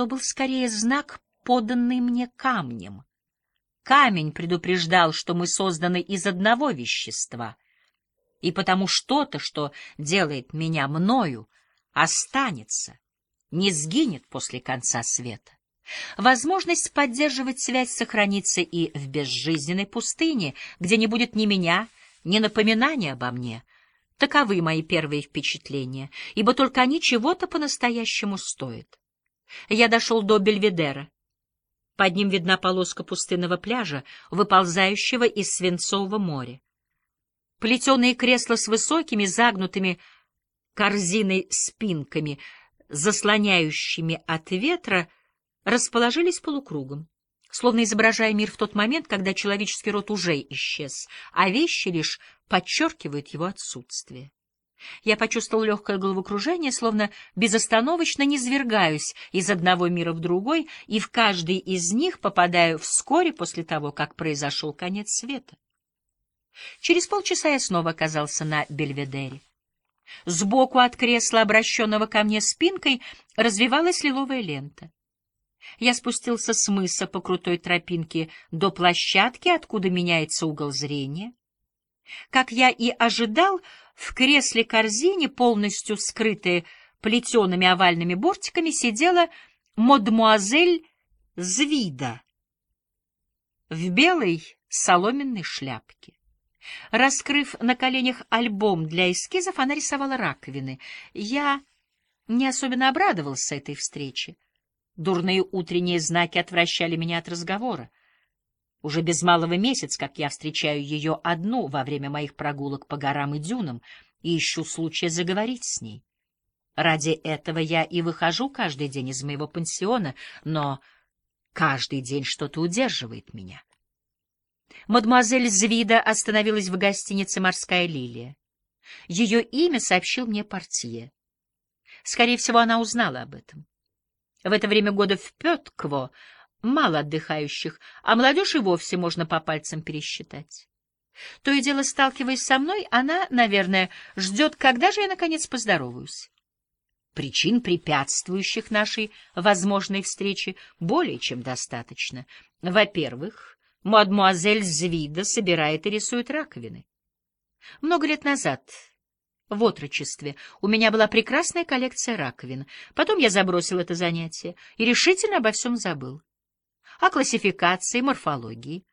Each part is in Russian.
то был скорее знак, поданный мне камнем. Камень предупреждал, что мы созданы из одного вещества, и потому что-то, что делает меня мною, останется, не сгинет после конца света. Возможность поддерживать связь сохранится и в безжизненной пустыне, где не будет ни меня, ни напоминания обо мне. Таковы мои первые впечатления, ибо только они чего-то по-настоящему стоят. Я дошел до Бельведера. Под ним видна полоска пустынного пляжа, выползающего из свинцового моря. Плетеные кресла с высокими, загнутыми корзиной спинками, заслоняющими от ветра, расположились полукругом, словно изображая мир в тот момент, когда человеческий род уже исчез, а вещи лишь подчеркивают его отсутствие. Я почувствовал легкое головокружение, словно безостановочно низвергаюсь из одного мира в другой, и в каждый из них попадаю вскоре после того, как произошел конец света. Через полчаса я снова оказался на Бельведере. Сбоку от кресла, обращенного ко мне спинкой, развивалась лиловая лента. Я спустился с мыса по крутой тропинке до площадки, откуда меняется угол зрения. Как я и ожидал, в кресле-корзине, полностью скрытой плетеными овальными бортиками, сидела мадмуазель Звида в белой соломенной шляпке. Раскрыв на коленях альбом для эскизов, она рисовала раковины. Я не особенно обрадовался этой встрече. Дурные утренние знаки отвращали меня от разговора. Уже без малого месяц, как я встречаю ее одну во время моих прогулок по горам и дюнам и ищу случая заговорить с ней. Ради этого я и выхожу каждый день из моего пансиона, но каждый день что-то удерживает меня. Мадемуазель Звида остановилась в гостинице «Морская лилия». Ее имя сообщил мне портье. Скорее всего, она узнала об этом. В это время года в Петкво мало отдыхающих, а молодежь и вовсе можно по пальцам пересчитать. То и дело, сталкиваясь со мной, она, наверное, ждет, когда же я, наконец, поздороваюсь. Причин, препятствующих нашей возможной встрече, более чем достаточно. Во-первых, мадмуазель Звида собирает и рисует раковины. Много лет назад, в отрочестве, у меня была прекрасная коллекция раковин. Потом я забросил это занятие и решительно обо всем забыл о классификации, морфологии,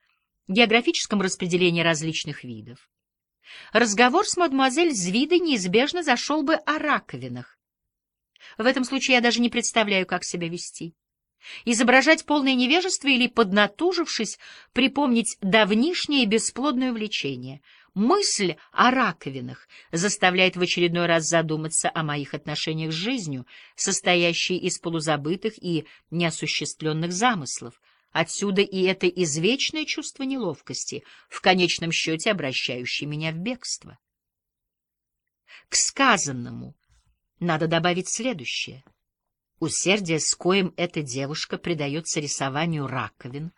географическом распределении различных видов. Разговор с мадемуазель Звидой неизбежно зашел бы о раковинах. В этом случае я даже не представляю, как себя вести. Изображать полное невежество или, поднатужившись, припомнить давнишнее бесплодное увлечение. Мысль о раковинах заставляет в очередной раз задуматься о моих отношениях с жизнью, состоящей из полузабытых и неосуществленных замыслов, Отсюда и это извечное чувство неловкости, в конечном счете обращающее меня в бегство. К сказанному надо добавить следующее. Усердие, с коим эта девушка предается рисованию раковин,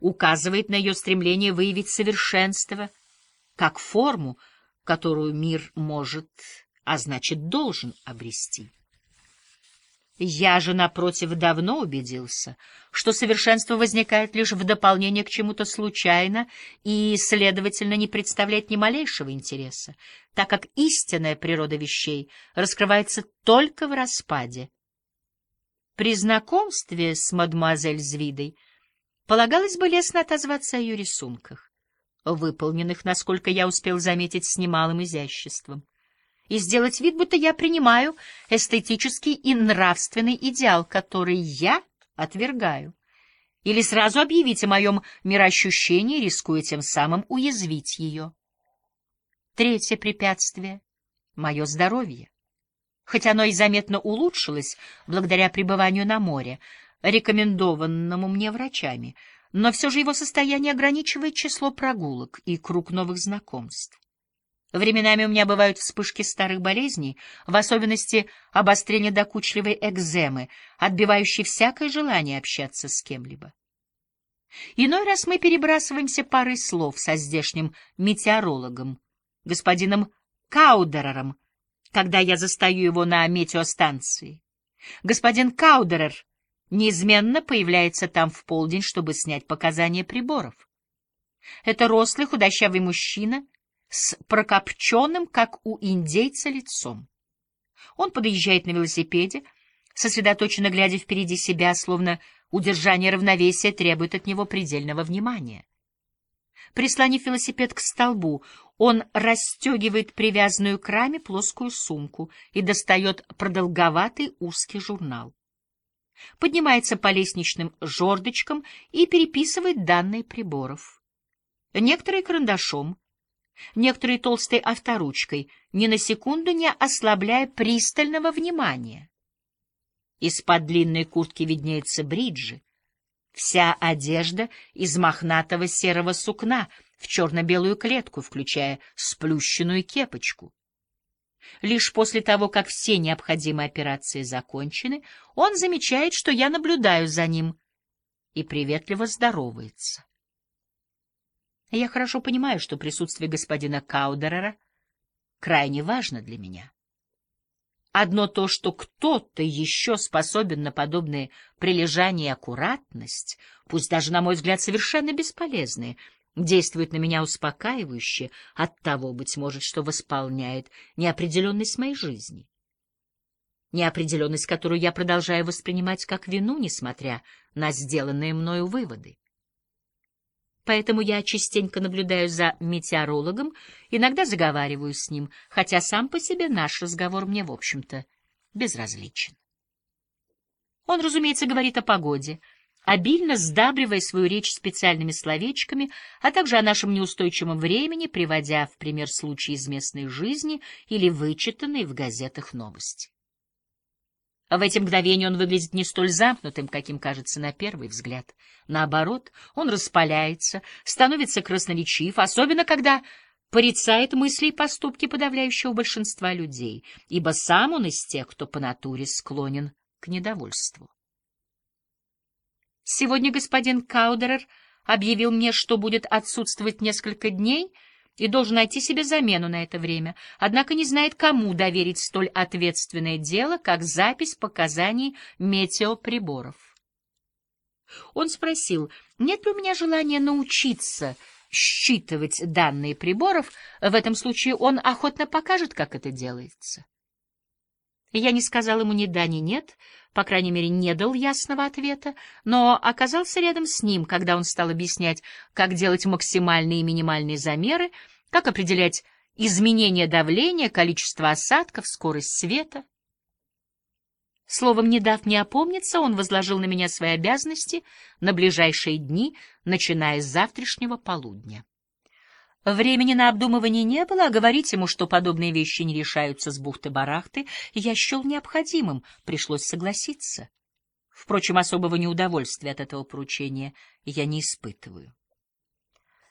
указывает на ее стремление выявить совершенство как форму, которую мир может, а значит, должен обрести. Я же, напротив, давно убедился, что совершенство возникает лишь в дополнение к чему-то случайно и, следовательно, не представляет ни малейшего интереса, так как истинная природа вещей раскрывается только в распаде. При знакомстве с мадемуазель Звидой полагалось бы лестно отозваться о ее рисунках, выполненных, насколько я успел заметить, с немалым изяществом и сделать вид, будто я принимаю эстетический и нравственный идеал, который я отвергаю. Или сразу объявить о моем мироощущении, рискуя тем самым уязвить ее. Третье препятствие — мое здоровье. Хоть оно и заметно улучшилось благодаря пребыванию на море, рекомендованному мне врачами, но все же его состояние ограничивает число прогулок и круг новых знакомств. Временами у меня бывают вспышки старых болезней, в особенности обострение докучливой экземы, отбивающей всякое желание общаться с кем-либо. Иной раз мы перебрасываемся парой слов со здешним метеорологом, господином Каудерером, когда я застаю его на метеостанции. Господин Каудерер неизменно появляется там в полдень, чтобы снять показания приборов. Это рослый худощавый мужчина с прокопченным, как у индейца, лицом. Он подъезжает на велосипеде, сосредоточенно глядя впереди себя, словно удержание равновесия требует от него предельного внимания. Прислонив велосипед к столбу, он расстегивает привязанную к раме плоскую сумку и достает продолговатый узкий журнал. Поднимается по лестничным жердочкам и переписывает данные приборов. Некоторые карандашом, некоторые толстой авторучкой, ни на секунду не ослабляя пристального внимания. Из-под длинной куртки виднеются бриджи. Вся одежда из мохнатого серого сукна в черно-белую клетку, включая сплющенную кепочку. Лишь после того, как все необходимые операции закончены, он замечает, что я наблюдаю за ним, и приветливо здоровается. Я хорошо понимаю, что присутствие господина Каудерера крайне важно для меня. Одно то, что кто-то еще способен на подобные прилежания и аккуратность, пусть даже, на мой взгляд, совершенно бесполезные, действует на меня успокаивающе, от того, быть может, что восполняет неопределенность моей жизни. Неопределенность, которую я продолжаю воспринимать как вину, несмотря на сделанные мною выводы поэтому я частенько наблюдаю за метеорологом, иногда заговариваю с ним, хотя сам по себе наш разговор мне, в общем-то, безразличен. Он, разумеется, говорит о погоде, обильно сдабривая свою речь специальными словечками, а также о нашем неустойчивом времени, приводя в пример случаи из местной жизни или вычитанные в газетах новости. В эти мгновения он выглядит не столь замкнутым, каким кажется на первый взгляд. Наоборот, он распаляется, становится красноречив, особенно когда порицает мысли и поступки подавляющего большинства людей, ибо сам он из тех, кто по натуре склонен к недовольству. Сегодня господин Каудерер объявил мне, что будет отсутствовать несколько дней — и должен найти себе замену на это время, однако не знает, кому доверить столь ответственное дело, как запись показаний метеоприборов. Он спросил, нет ли у меня желания научиться считывать данные приборов, в этом случае он охотно покажет, как это делается. Я не сказал ему ни да, ни нет, по крайней мере, не дал ясного ответа, но оказался рядом с ним, когда он стал объяснять, как делать максимальные и минимальные замеры, как определять изменение давления, количество осадков, скорость света. Словом, не дав мне опомниться, он возложил на меня свои обязанности на ближайшие дни, начиная с завтрашнего полудня. Времени на обдумывание не было, а говорить ему, что подобные вещи не решаются с бухты-барахты, я счел необходимым, пришлось согласиться. Впрочем, особого неудовольствия от этого поручения я не испытываю.